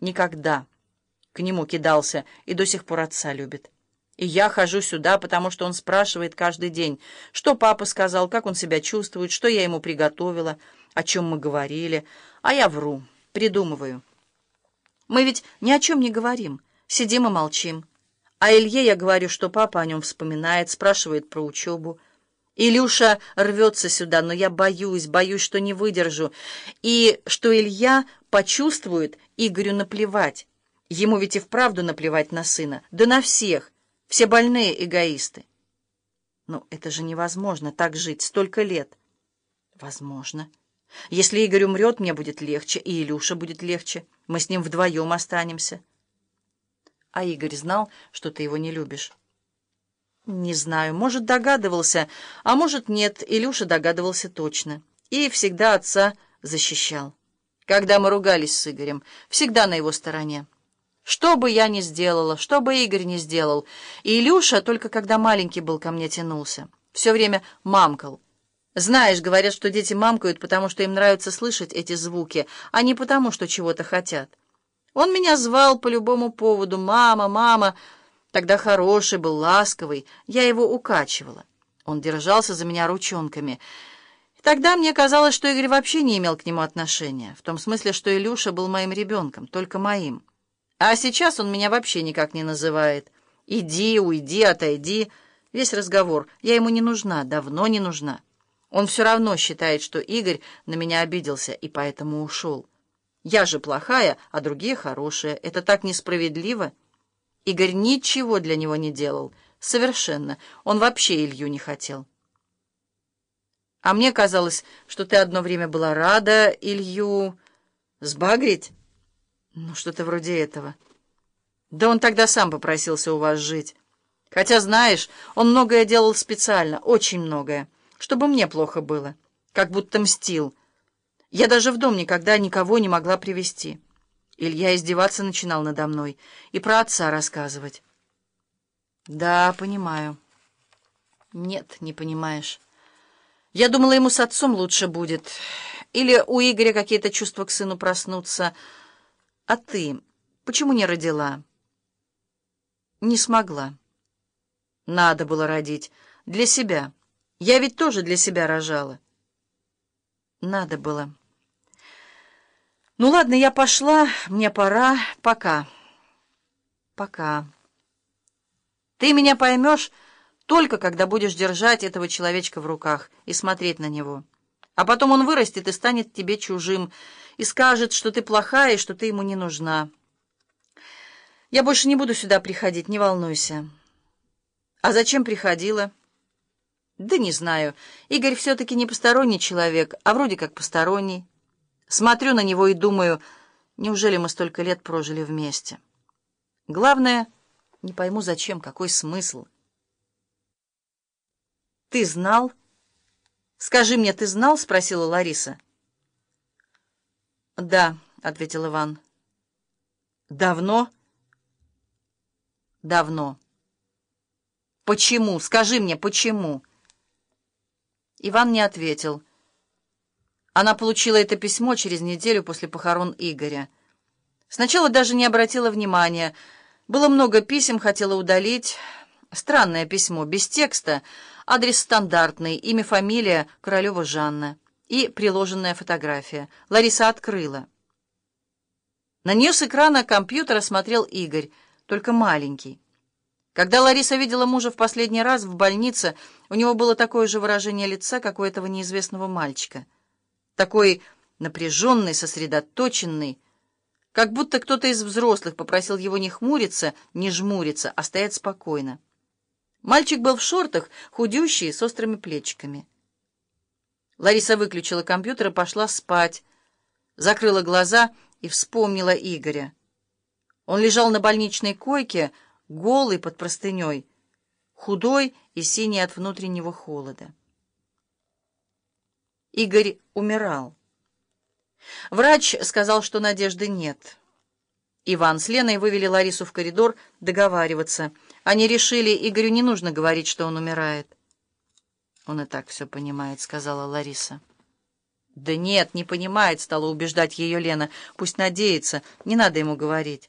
Никогда. К нему кидался и до сих пор отца любит. И я хожу сюда, потому что он спрашивает каждый день, что папа сказал, как он себя чувствует, что я ему приготовила, о чем мы говорили. А я вру, придумываю. Мы ведь ни о чем не говорим, сидим и молчим. А Илье я говорю, что папа о нем вспоминает, спрашивает про учебу. Илюша рвется сюда, но я боюсь, боюсь, что не выдержу. И что Илья почувствует, Игорю наплевать. Ему ведь и вправду наплевать на сына. Да на всех. Все больные эгоисты. Но это же невозможно, так жить столько лет. Возможно. Если Игорь умрет, мне будет легче, и Илюша будет легче. Мы с ним вдвоем останемся. А Игорь знал, что ты его не любишь. Не знаю, может, догадывался, а может, нет, Илюша догадывался точно. И всегда отца защищал. Когда мы ругались с Игорем, всегда на его стороне. Что бы я ни сделала, что бы Игорь ни сделал, Илюша только когда маленький был ко мне тянулся. Все время мамкал. Знаешь, говорят, что дети мамкают, потому что им нравится слышать эти звуки, а не потому, что чего-то хотят. Он меня звал по любому поводу «мама, мама», Тогда хороший был, ласковый, я его укачивала. Он держался за меня ручонками. И тогда мне казалось, что Игорь вообще не имел к нему отношения, в том смысле, что Илюша был моим ребенком, только моим. А сейчас он меня вообще никак не называет. «Иди, уйди, отойди». Весь разговор. Я ему не нужна, давно не нужна. Он все равно считает, что Игорь на меня обиделся и поэтому ушел. Я же плохая, а другие хорошие. Это так несправедливо. Игорь ничего для него не делал. Совершенно. Он вообще Илью не хотел. А мне казалось, что ты одно время была рада Илью сбагрить. Ну, что-то вроде этого. Да он тогда сам попросился у вас жить. Хотя, знаешь, он многое делал специально, очень многое, чтобы мне плохо было, как будто мстил. Я даже в дом никогда никого не могла привести. Илья издеваться начинал надо мной и про отца рассказывать. Да, понимаю. Нет, не понимаешь. Я думала, ему с отцом лучше будет. Или у Игоря какие-то чувства к сыну проснутся. А ты почему не родила? Не смогла. Надо было родить. Для себя. Я ведь тоже для себя рожала. Надо было. «Ну ладно, я пошла, мне пора. Пока». «Пока». «Ты меня поймешь только, когда будешь держать этого человечка в руках и смотреть на него. А потом он вырастет и станет тебе чужим, и скажет, что ты плохая и что ты ему не нужна. Я больше не буду сюда приходить, не волнуйся». «А зачем приходила?» «Да не знаю. Игорь все-таки не посторонний человек, а вроде как посторонний». Смотрю на него и думаю, неужели мы столько лет прожили вместе? Главное, не пойму, зачем, какой смысл. «Ты знал?» «Скажи мне, ты знал?» — спросила Лариса. «Да», — ответил Иван. «Давно?» «Давно». «Почему? Скажи мне, почему?» Иван не ответил. Она получила это письмо через неделю после похорон Игоря. Сначала даже не обратила внимания. Было много писем, хотела удалить. Странное письмо, без текста, адрес стандартный, имя, фамилия Королева Жанна и приложенная фотография. Лариса открыла. На нее с экрана компьютера смотрел Игорь, только маленький. Когда Лариса видела мужа в последний раз в больнице, у него было такое же выражение лица, как у этого неизвестного мальчика — такой напряженный, сосредоточенный, как будто кто-то из взрослых попросил его не хмуриться, не жмуриться, а стоять спокойно. Мальчик был в шортах, худющий, с острыми плечиками. Лариса выключила компьютер и пошла спать, закрыла глаза и вспомнила Игоря. Он лежал на больничной койке, голый под простыней, худой и синий от внутреннего холода. Игорь умирал. Врач сказал, что надежды нет. Иван с Леной вывели Ларису в коридор договариваться. Они решили, Игорю не нужно говорить, что он умирает. «Он и так все понимает», — сказала Лариса. «Да нет, не понимает», — стала убеждать ее Лена. «Пусть надеется, не надо ему говорить».